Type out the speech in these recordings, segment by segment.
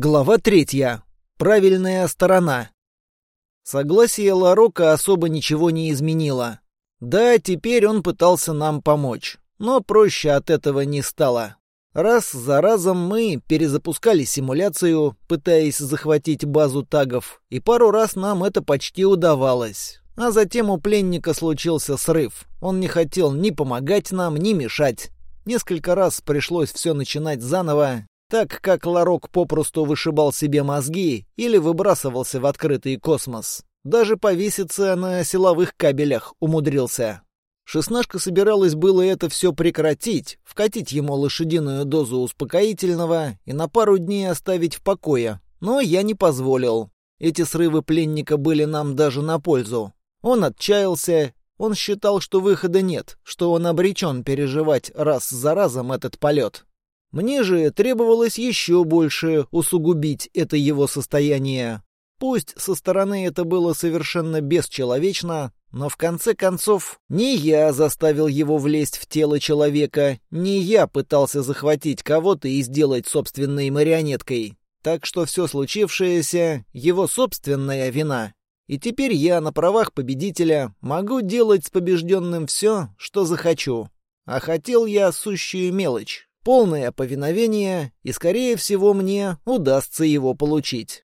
Глава третья. Правильная сторона. Согласие Ларока особо ничего не изменило. Да, теперь он пытался нам помочь, но проще от этого не стало. Раз за разом мы перезапускали симуляцию, пытаясь захватить базу тагов, и пару раз нам это почти удавалось. А затем у пленника случился срыв. Он не хотел ни помогать нам, ни мешать. Несколько раз пришлось все начинать заново, так как Ларок попросту вышибал себе мозги или выбрасывался в открытый космос. Даже повеситься на силовых кабелях умудрился. Шестнашка собиралась было это все прекратить, вкатить ему лошадиную дозу успокоительного и на пару дней оставить в покое, но я не позволил. Эти срывы пленника были нам даже на пользу. Он отчаялся, он считал, что выхода нет, что он обречен переживать раз за разом этот полет. Мне же требовалось еще больше усугубить это его состояние. Пусть со стороны это было совершенно бесчеловечно, но в конце концов не я заставил его влезть в тело человека, не я пытался захватить кого-то и сделать собственной марионеткой. Так что все случившееся — его собственная вина. И теперь я на правах победителя могу делать с побежденным все, что захочу. А хотел я сущую мелочь полное повиновение, и, скорее всего, мне удастся его получить.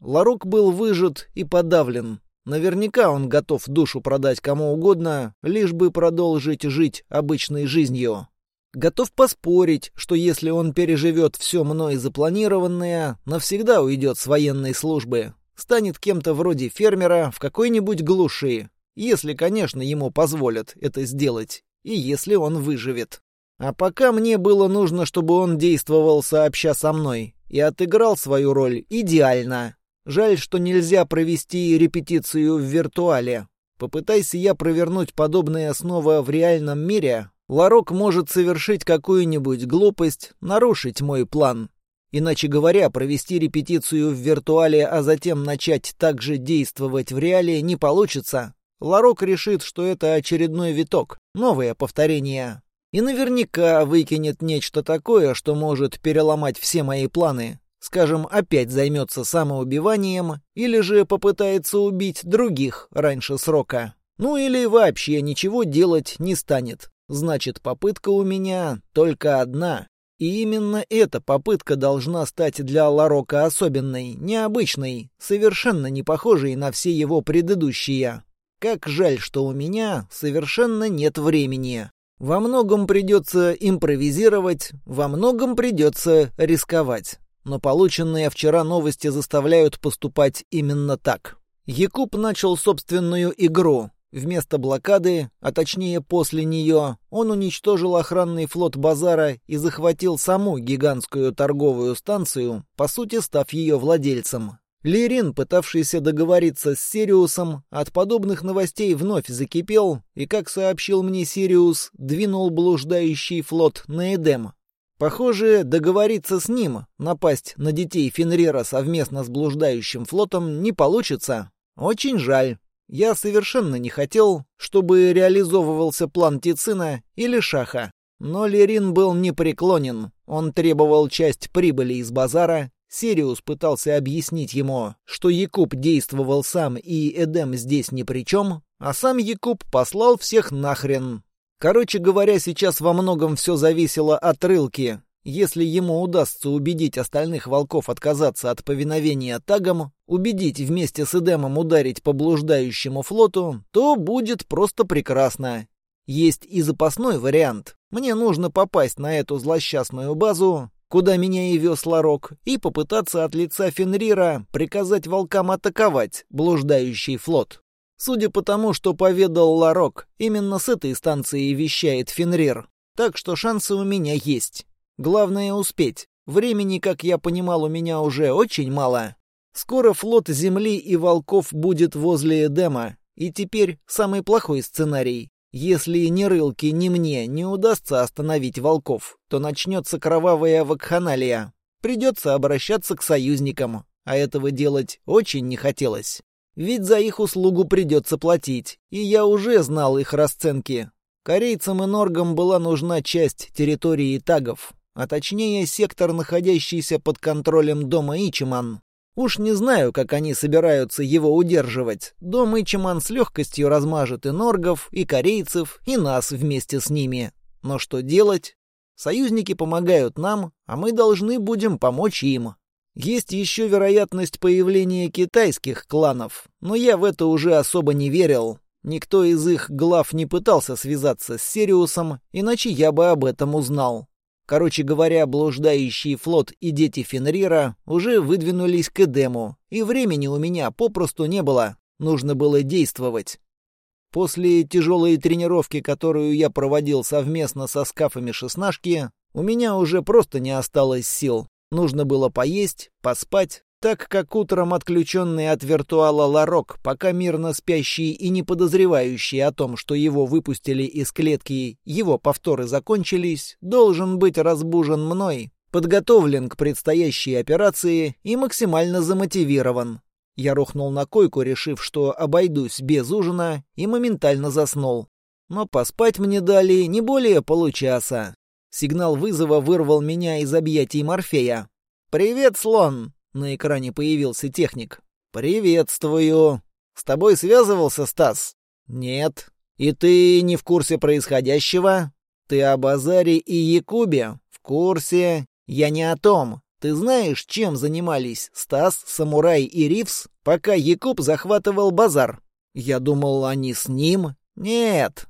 Ларук был выжат и подавлен. Наверняка он готов душу продать кому угодно, лишь бы продолжить жить обычной жизнью. Готов поспорить, что если он переживет все мной запланированное, навсегда уйдет с военной службы, станет кем-то вроде фермера в какой-нибудь глуши, если, конечно, ему позволят это сделать, и если он выживет. А пока мне было нужно, чтобы он действовал сообща со мной и отыграл свою роль идеально. Жаль, что нельзя провести репетицию в виртуале. Попытайся я провернуть подобное снова в реальном мире, Ларок может совершить какую-нибудь глупость, нарушить мой план. Иначе говоря, провести репетицию в виртуале, а затем начать также действовать в реале не получится. Ларок решит, что это очередной виток, новое повторение. И наверняка выкинет нечто такое, что может переломать все мои планы. Скажем, опять займется самоубиванием, или же попытается убить других раньше срока. Ну или вообще ничего делать не станет. Значит, попытка у меня только одна. И именно эта попытка должна стать для Ларока особенной, необычной, совершенно не похожей на все его предыдущие. Как жаль, что у меня совершенно нет времени. Во многом придется импровизировать, во многом придется рисковать. Но полученные вчера новости заставляют поступать именно так. Якуб начал собственную игру. Вместо блокады, а точнее после нее, он уничтожил охранный флот базара и захватил саму гигантскую торговую станцию, по сути став ее владельцем. Лерин, пытавшийся договориться с Сириусом, от подобных новостей вновь закипел и, как сообщил мне Сириус, двинул блуждающий флот на Эдем. Похоже, договориться с ним, напасть на детей Фенрира совместно с блуждающим флотом не получится. Очень жаль. Я совершенно не хотел, чтобы реализовывался план Тицина или Шаха. Но Лерин был непреклонен. Он требовал часть прибыли из базара Сириус пытался объяснить ему, что Якуб действовал сам и Эдем здесь ни при чем, а сам Якуб послал всех нахрен. Короче говоря, сейчас во многом все зависело от Рылки. Если ему удастся убедить остальных волков отказаться от повиновения тагам, убедить вместе с Эдемом ударить по блуждающему флоту, то будет просто прекрасно. Есть и запасной вариант. Мне нужно попасть на эту злосчастную базу, куда меня и вез Ларок, и попытаться от лица Фенрира приказать волкам атаковать блуждающий флот. Судя по тому, что поведал Ларок, именно с этой станции вещает Фенрир. Так что шансы у меня есть. Главное успеть. Времени, как я понимал, у меня уже очень мало. Скоро флот Земли и волков будет возле Эдема, и теперь самый плохой сценарий. Если ни Рылки, ни мне не удастся остановить волков, то начнется кровавая вакханалия. Придется обращаться к союзникам, а этого делать очень не хотелось. Ведь за их услугу придется платить, и я уже знал их расценки. Корейцам и норгам была нужна часть территории тагов. а точнее сектор, находящийся под контролем дома Ичиман. Уж не знаю, как они собираются его удерживать. Дом Ичиман с легкостью размажет и норгов, и корейцев, и нас вместе с ними. Но что делать? Союзники помогают нам, а мы должны будем помочь им. Есть еще вероятность появления китайских кланов, но я в это уже особо не верил. Никто из их глав не пытался связаться с Сириусом, иначе я бы об этом узнал. Короче говоря, блуждающий флот и дети Фенрира уже выдвинулись к Эдему, и времени у меня попросту не было. Нужно было действовать. После тяжелой тренировки, которую я проводил совместно со скафами шестнашки, у меня уже просто не осталось сил. Нужно было поесть, поспать, так как утром отключенный от виртуала Ларок, пока мирно спящий и не подозревающий о том, что его выпустили из клетки, его повторы закончились, должен быть разбужен мной, подготовлен к предстоящей операции и максимально замотивирован. Я рухнул на койку, решив, что обойдусь без ужина, и моментально заснул. Но поспать мне дали не более получаса. Сигнал вызова вырвал меня из объятий Морфея. «Привет, слон!» На экране появился техник. «Приветствую. С тобой связывался Стас?» «Нет. И ты не в курсе происходящего?» «Ты о Базаре и Якубе?» «В курсе. Я не о том. Ты знаешь, чем занимались Стас, Самурай и Ривс, пока Якуб захватывал Базар?» «Я думал, они с ним?» «Нет.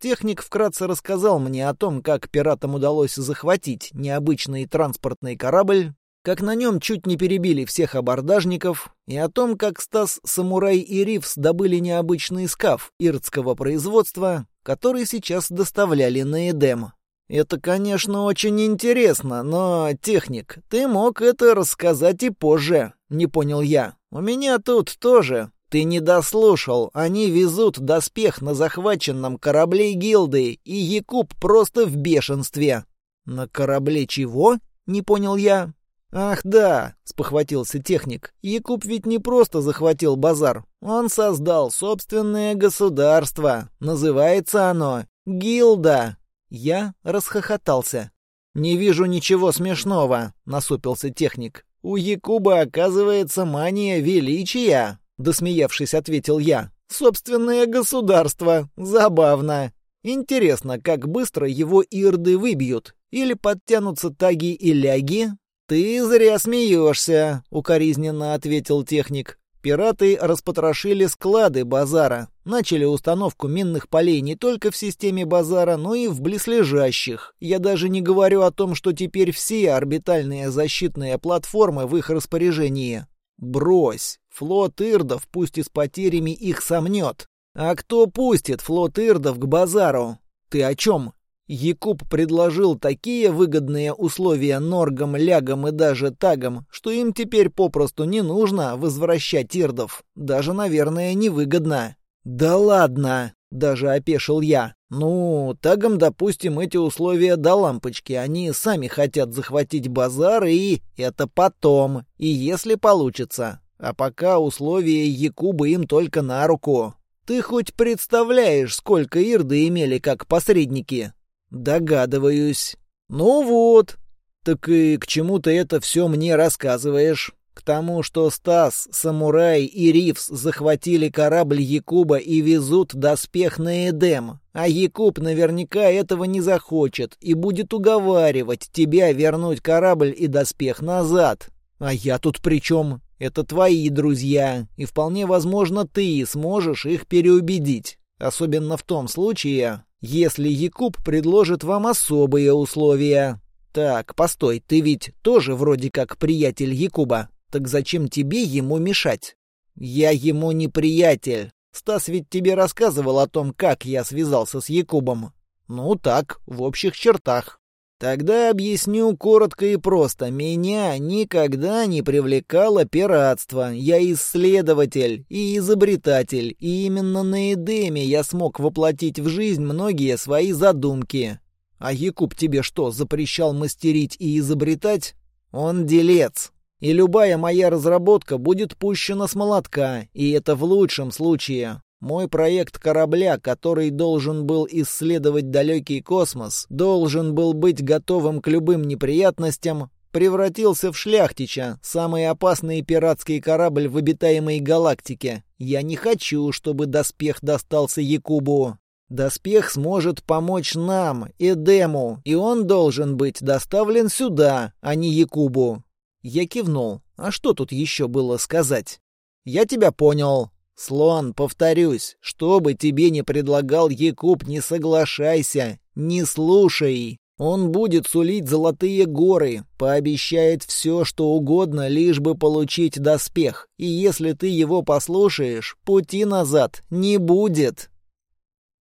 Техник вкратце рассказал мне о том, как пиратам удалось захватить необычный транспортный корабль, как на нем чуть не перебили всех абордажников, и о том, как Стас, Самурай и Ривс добыли необычный скаф иртского производства, который сейчас доставляли на Эдем. Это, конечно, очень интересно, но, техник, ты мог это рассказать и позже, не понял я. У меня тут тоже. Ты не дослушал, они везут доспех на захваченном корабле гилды, и Якуб просто в бешенстве. На корабле чего? Не понял я. «Ах да», — спохватился техник, — «Якуб ведь не просто захватил базар. Он создал собственное государство. Называется оно Гилда». Я расхохотался. «Не вижу ничего смешного», — насупился техник. «У Якуба, оказывается, мания величия», — досмеявшись, ответил я. «Собственное государство. Забавно. Интересно, как быстро его ирды выбьют. Или подтянутся таги и ляги, «Ты зря смеешься», — укоризненно ответил техник. Пираты распотрошили склады базара, начали установку минных полей не только в системе базара, но и в близлежащих. Я даже не говорю о том, что теперь все орбитальные защитные платформы в их распоряжении. Брось, флот ирдов, пусть и с потерями, их сомнет. А кто пустит флот ирдов к базару? Ты о чем? Якуб предложил такие выгодные условия Норгам, Лягам и даже Тагам, что им теперь попросту не нужно возвращать ирдов. Даже, наверное, невыгодно. «Да ладно!» — даже опешил я. «Ну, Тагам, допустим, эти условия до лампочки. Они сами хотят захватить базар, и это потом, и если получится. А пока условия Якуба им только на руку. Ты хоть представляешь, сколько ирды имели как посредники?» «Догадываюсь». «Ну вот. Так и к чему ты это все мне рассказываешь?» «К тому, что Стас, Самурай и Ривс захватили корабль Якуба и везут доспех на Эдем, а Якуб наверняка этого не захочет и будет уговаривать тебя вернуть корабль и доспех назад. А я тут при чем? Это твои друзья, и вполне возможно ты сможешь их переубедить. Особенно в том случае, если Якуб предложит вам особые условия. Так, постой, ты ведь тоже вроде как приятель Якуба. Так зачем тебе ему мешать? Я ему не приятель. Стас ведь тебе рассказывал о том, как я связался с Якубом. Ну так, в общих чертах. Тогда объясню коротко и просто. Меня никогда не привлекало пиратство. Я исследователь и изобретатель, и именно на Эдеме я смог воплотить в жизнь многие свои задумки. А Якуб тебе что, запрещал мастерить и изобретать? Он делец. И любая моя разработка будет пущена с молотка, и это в лучшем случае. Мой проект корабля, который должен был исследовать далекий космос, должен был быть готовым к любым неприятностям, превратился в шляхтича, самый опасный пиратский корабль в обитаемой галактике. Я не хочу, чтобы доспех достался Якубу. Доспех сможет помочь нам, Эдему, и он должен быть доставлен сюда, а не Якубу. Я кивнул. А что тут еще было сказать? Я тебя понял. Слон, повторюсь, что бы тебе ни предлагал Якуб, не соглашайся, не слушай. Он будет сулить золотые горы, пообещает все, что угодно, лишь бы получить доспех. И если ты его послушаешь, пути назад не будет.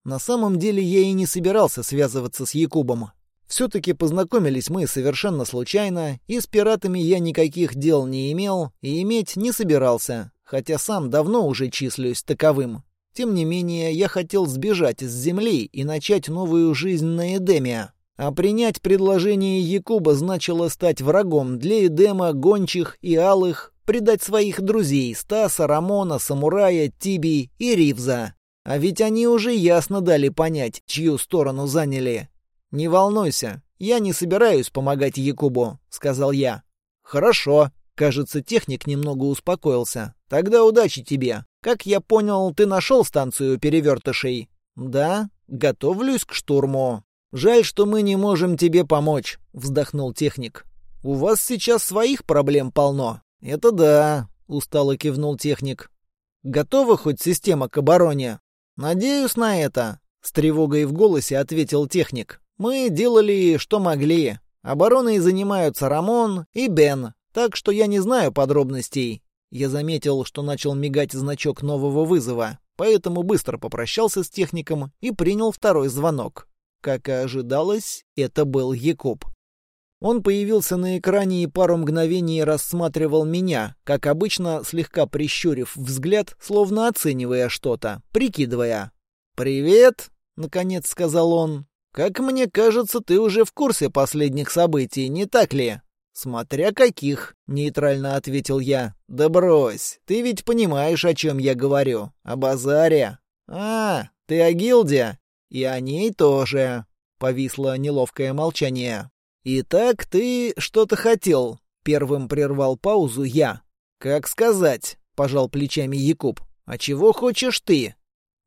На самом деле я и не собирался связываться с Якубом. Все-таки познакомились мы совершенно случайно, и с пиратами я никаких дел не имел и иметь не собирался, хотя сам давно уже числюсь таковым. Тем не менее, я хотел сбежать с земли и начать новую жизнь на Эдеме. А принять предложение Якуба значило стать врагом для Эдема, Гончих и Алых, предать своих друзей Стаса, Рамона, Самурая, Тиби и Ривза. А ведь они уже ясно дали понять, чью сторону заняли. «Не волнуйся, я не собираюсь помогать Якубу», — сказал я. «Хорошо». Кажется, техник немного успокоился. «Тогда удачи тебе. Как я понял, ты нашел станцию перевертышей?» «Да, готовлюсь к штурму». «Жаль, что мы не можем тебе помочь», — вздохнул техник. «У вас сейчас своих проблем полно». «Это да», — устало кивнул техник. «Готова хоть система к обороне?» «Надеюсь на это», — с тревогой в голосе ответил техник. Мы делали, что могли. Обороной занимаются Рамон и Бен, так что я не знаю подробностей. Я заметил, что начал мигать значок нового вызова, поэтому быстро попрощался с техником и принял второй звонок. Как и ожидалось, это был Якуб. Он появился на экране и пару мгновений рассматривал меня, как обычно, слегка прищурив взгляд, словно оценивая что-то, прикидывая. «Привет!» — наконец сказал он. «Как мне кажется, ты уже в курсе последних событий, не так ли?» «Смотря каких», — нейтрально ответил я. «Да брось, ты ведь понимаешь, о чем я говорю. О базаре». «А, ты о гилде?» «И о ней тоже». Повисло неловкое молчание. «Итак, ты что-то хотел?» Первым прервал паузу я. «Как сказать?» — пожал плечами Якуб. «А чего хочешь ты?»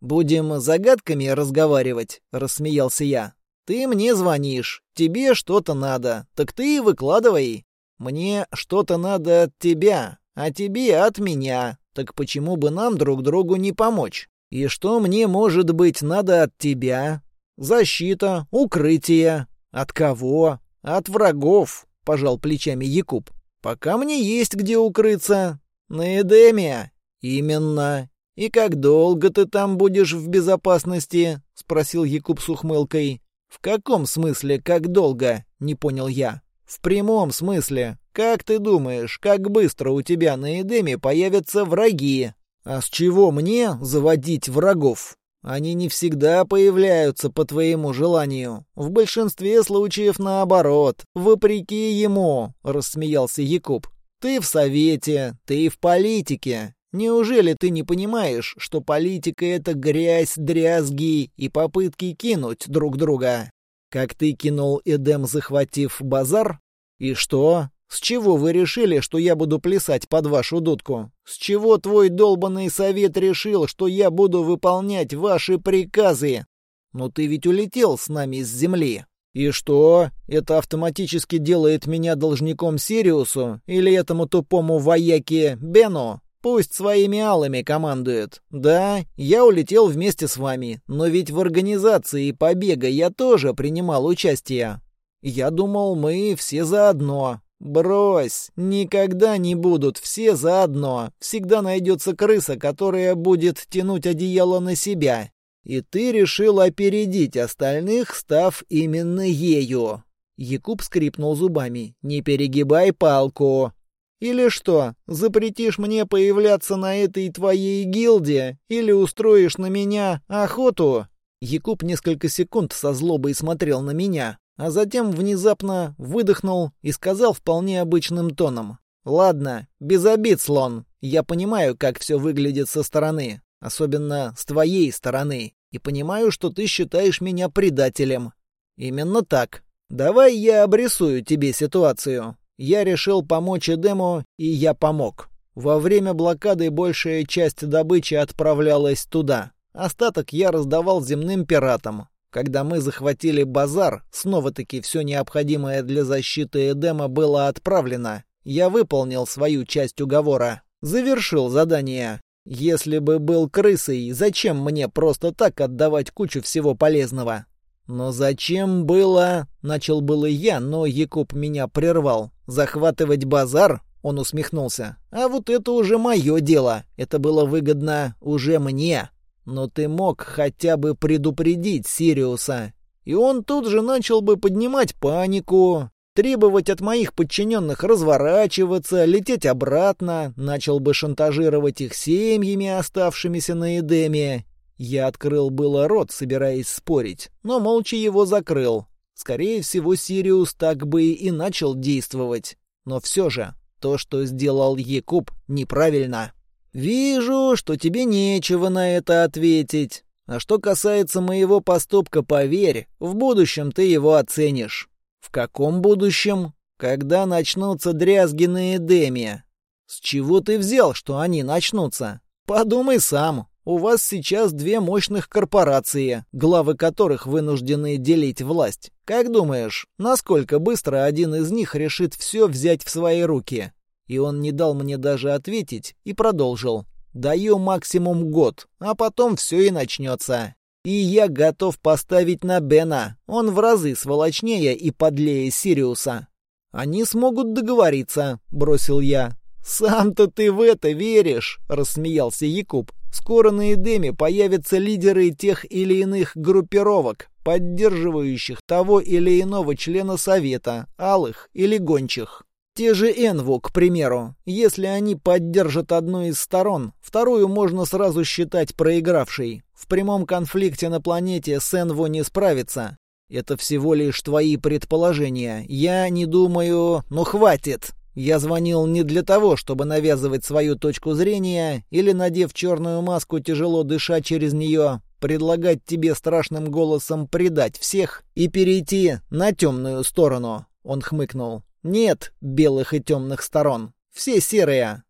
«Будем загадками разговаривать», — рассмеялся я. Ты мне звонишь, тебе что-то надо, так ты и выкладывай. Мне что-то надо от тебя, а тебе от меня. Так почему бы нам друг другу не помочь? И что мне, может быть, надо от тебя? Защита, укрытие. От кого? От врагов, пожал плечами Якуб. Пока мне есть где укрыться. На Эдеме. Именно. И как долго ты там будешь в безопасности? спросил Якуб с ухмылкой. «В каком смысле, как долго?» — не понял я. «В прямом смысле. Как ты думаешь, как быстро у тебя на Эдеме появятся враги? А с чего мне заводить врагов? Они не всегда появляются по твоему желанию. В большинстве случаев наоборот, вопреки ему», — рассмеялся Якуб. «Ты в совете, ты в политике. Неужели ты не понимаешь, что политика — это грязь, дрязги и попытки кинуть друг друга? Как ты кинул Эдем, захватив базар? И что? С чего вы решили, что я буду плясать под вашу дудку? С чего твой долбанный совет решил, что я буду выполнять ваши приказы? Но ты ведь улетел с нами с земли. И что? Это автоматически делает меня должником Сириусу или этому тупому вояке Бену? Пусть своими алами командует. Да, я улетел вместе с вами, но ведь в организации побега я тоже принимал участие. Я думал, мы все заодно. Брось, никогда не будут все заодно. Всегда найдется крыса, которая будет тянуть одеяло на себя. И ты решил опередить остальных, став именно ею. Якуб скрипнул зубами. «Не перегибай палку. Или что, запретишь мне появляться на этой твоей гильдии? Или устроишь на меня охоту?» Якуб несколько секунд со злобой смотрел на меня, а затем внезапно выдохнул и сказал вполне обычным тоном. «Ладно, без обид, слон. Я понимаю, как все выглядит со стороны. особенно с твоей стороны, и понимаю, что ты считаешь меня предателем. Именно так. Давай я обрисую тебе ситуацию. Я решил помочь Эдему, и я помог. Во время блокады большая часть добычи отправлялась туда. Остаток я раздавал земным пиратам. Когда мы захватили базар, снова-таки все необходимое для защиты Эдема было отправлено. Я выполнил свою часть уговора. Завершил задание. Если бы был крысой, зачем мне просто так отдавать кучу всего полезного? Но зачем было... Начал было я, но Якуб меня прервал. Захватывать базар? Он усмехнулся. А вот это уже мое дело. Это было выгодно уже мне. Но ты мог хотя бы предупредить Сириуса. И он тут же начал бы поднимать панику, требовать от моих подчиненных разворачиваться, лететь обратно, начал бы шантажировать их семьями, оставшимися на Эдеме. Я открыл было рот, собираясь спорить, но молча его закрыл. Скорее всего, Сириус так бы и начал действовать. Но все же, то, что сделал Якуб, неправильно. «Вижу, что тебе нечего на это ответить. А что касается моего поступка, поверь, в будущем ты его оценишь». «В каком будущем? Когда начнутся дрязги на Эдеме?» «С чего ты взял, что они начнутся?» «Подумай сам. У вас сейчас две мощных корпорации, главы которых вынуждены делить власть. Как думаешь, насколько быстро один из них решит все взять в свои руки?» И он не дал мне даже ответить и продолжил. «Даю максимум год, а потом все и начнется. И я готов поставить на Бена. Он в разы сволочнее и подлее Сириуса». «Они смогут договориться», — бросил я. «Сам-то ты в это веришь?» — рассмеялся Якуб. «Скоро на Эдеме появятся лидеры тех или иных группировок, поддерживающих того или иного члена Совета, алых или гончих. Те же Энву, к примеру. Если они поддержат одну из сторон, вторую можно сразу считать проигравшей. В прямом конфликте на планете с Энву не справится. Это всего лишь твои предположения. Я не думаю... Ну хватит! Я звонил не для того, чтобы навязывать свою точку зрения или, надев черную маску, тяжело дыша через нее, предлагать тебе страшным голосом предать всех и перейти на темную сторону. Он хмыкнул. Нет белых и темных сторон. Все серые.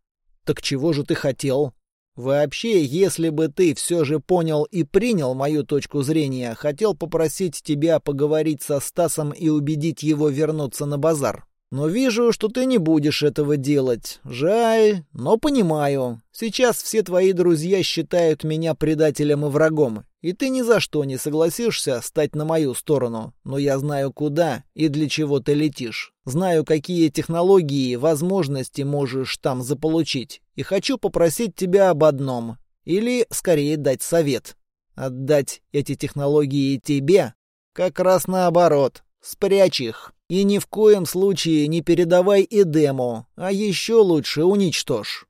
Так чего же ты хотел? Вообще, если бы ты все же понял и принял мою точку зрения, хотел попросить тебя поговорить со Стасом и убедить его вернуться на базар. Но вижу, что ты не будешь этого делать. Жаль, но понимаю. Сейчас все твои друзья считают меня предателем и врагом, и ты ни за что не согласишься стать на мою сторону. Но я знаю, куда и для чего ты летишь. Знаю, какие технологии и возможности можешь там заполучить. И хочу попросить тебя об одном. Или, скорее, дать совет. Отдать эти технологии тебе? Как раз наоборот. Спрячь их. И ни в коем случае не передавай Эдему, а еще лучше уничтожь.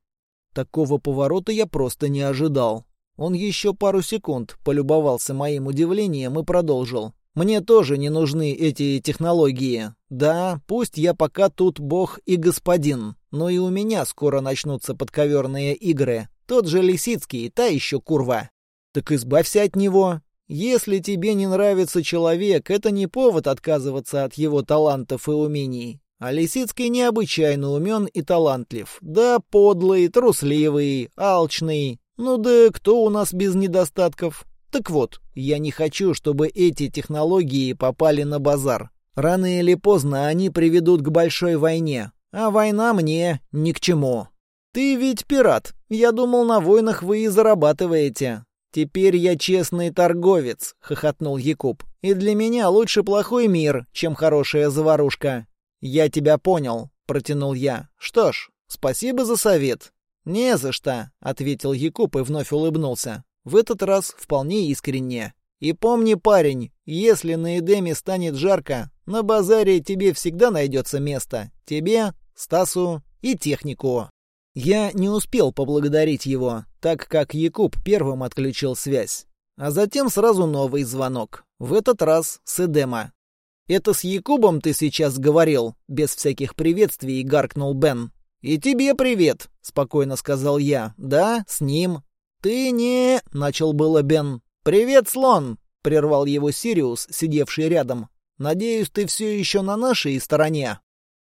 Такого поворота я просто не ожидал. Он еще пару секунд полюбовался моим удивлением и продолжил. «Мне тоже не нужны эти технологии. Да, пусть я пока тут бог и господин, но и у меня скоро начнутся подковерные игры. Тот же Лисицкий, та еще курва. Так избавься от него. Если тебе не нравится человек, это не повод отказываться от его талантов и умений. А Лисицкий необычайно умен и талантлив. Да, подлый, трусливый, алчный. Ну да кто у нас без недостатков? Так вот, я не хочу, чтобы эти технологии попали на базар. Рано или поздно они приведут к большой войне. А война мне ни к чему. Ты ведь пират. Я думал, на войнах вы и зарабатываете. «Теперь я честный торговец», — хохотнул Якуб. «И для меня лучше плохой мир, чем хорошая заварушка». «Я тебя понял», — протянул я. «Что ж, спасибо за совет». «Не за что», — ответил Якуб и вновь улыбнулся. В этот раз вполне искренне. «И помни, парень, если на Эдеме станет жарко, на базаре тебе всегда найдется место. Тебе, Стасу и технику». Я не успел поблагодарить его, так как Якуб первым отключил связь. А затем сразу новый звонок. В этот раз с Эдема. «Это с Якубом ты сейчас говорил?» Без всяких приветствий гаркнул Бен. «И тебе привет», — спокойно сказал я. «Да, с ним». «Ты не...» — начал было Бен. «Привет, слон!» — прервал его Сириус, сидевший рядом. «Надеюсь, ты все еще на нашей стороне?»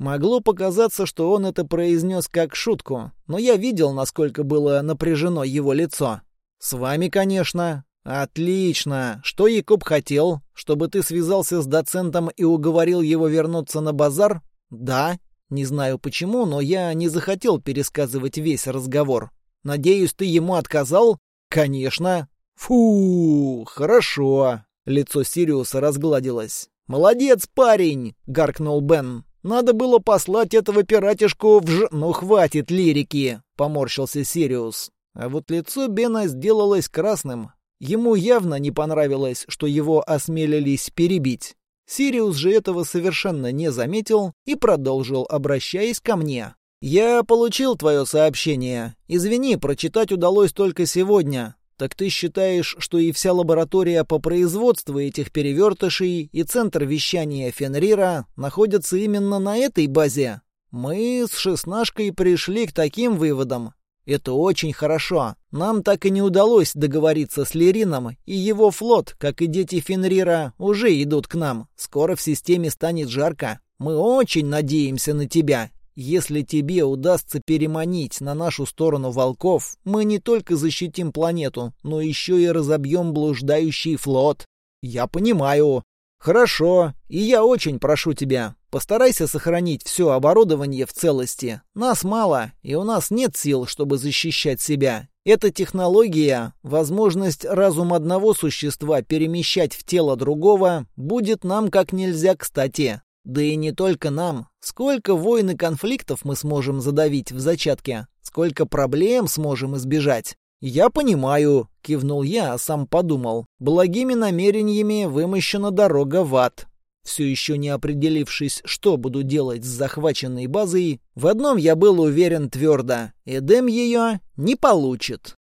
Могло показаться, что он это произнес как шутку, но я видел, насколько было напряжено его лицо. «С вами, конечно». «Отлично. Что Якуб хотел? Чтобы ты связался с доцентом и уговорил его вернуться на базар?» «Да. Не знаю почему, но я не захотел пересказывать весь разговор. Надеюсь, ты ему отказал?» «Конечно». «Фу, хорошо». Лицо Сириуса разгладилось. «Молодец, парень!» — гаркнул Бен. «Надо было послать этого пиратишку в ж... Ну, хватит лирики!» — поморщился Сириус. А вот лицо Бена сделалось красным. Ему явно не понравилось, что его осмелились перебить. Сириус же этого совершенно не заметил и продолжил, обращаясь ко мне. «Я получил твое сообщение. Извини, прочитать удалось только сегодня. Так ты считаешь, что и вся лаборатория по производству этих перевертышей и центр вещания Фенрира находятся именно на этой базе? Мы с шестнашкой пришли к таким выводам. Это очень хорошо. Нам так и не удалось договориться с Лерином, и его флот, как и дети Фенрира, уже идут к нам. Скоро в системе станет жарко. Мы очень надеемся на тебя. Если тебе удастся переманить на нашу сторону волков, мы не только защитим планету, но еще и разобьем блуждающий флот. Я понимаю. Хорошо, и я очень прошу тебя, постарайся сохранить все оборудование в целости. Нас мало, и у нас нет сил, чтобы защищать себя. Эта технология, возможность разум одного существа перемещать в тело другого, будет нам как нельзя кстати. Да и не только нам. Сколько войн и конфликтов мы сможем задавить в зачатке? Сколько проблем сможем избежать? «Я понимаю», — кивнул я, а сам подумал. «Благими намерениями вымощена дорога в ад». Все еще не определившись, что буду делать с захваченной базой, в одном я был уверен твердо — Эдем ее не получит.